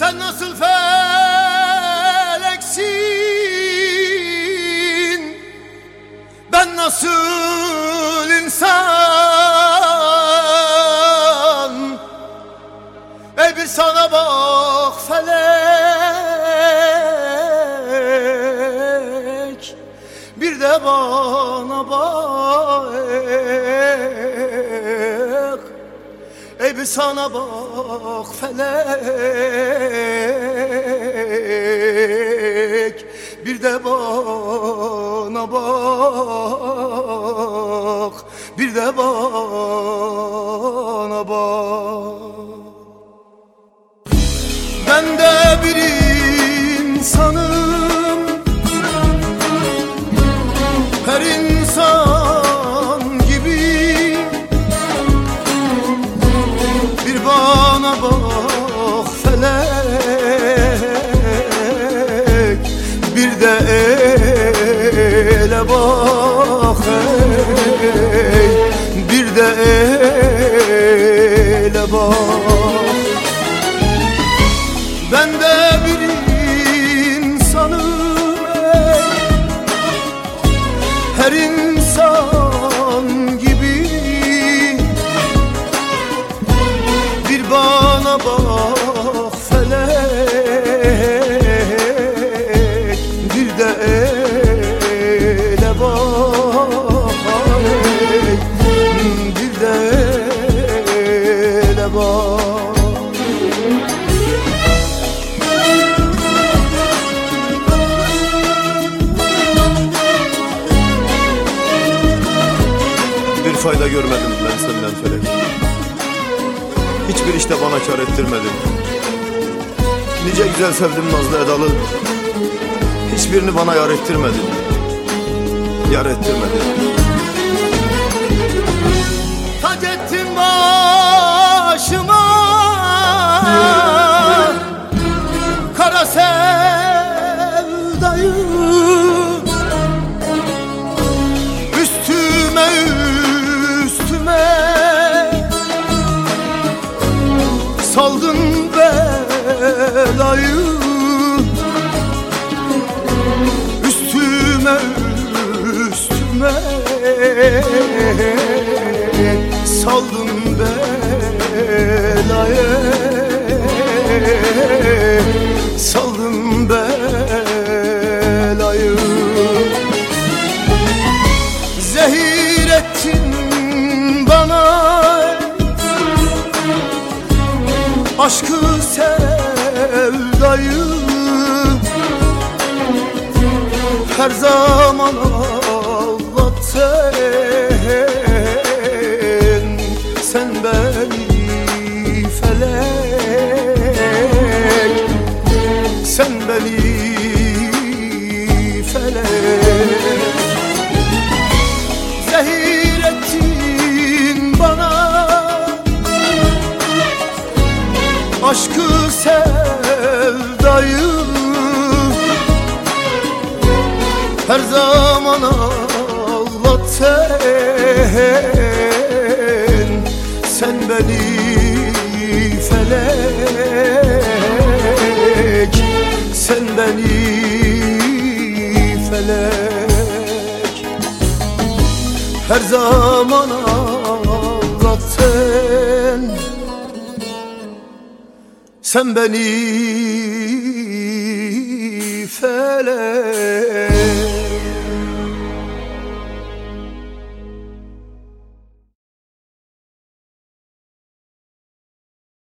Sen nasıl feleksin Ben nasıl insan? Ey bir sana bak felek Bir de bana bak Ey bir sana bak felek Bir de bana bak Bir de bana ele bak ey Bir de ele bak Bir fayda görmedim ben senden felek. Hiçbir işte bana kar ettirmedin. Nice güzel sevdim nazlı edalı. Hiçbirini bana yar ettirmedin. Yar ettirmedin Saldın belayı Saldın belayı. Zehir ettin bana. Aşkı sevdayı. Her zaman ağlattın Aşkı sevdayı Her zaman ağlattın Sen beni felek Sen beni felek. Her zaman ağlattın Sen beni felek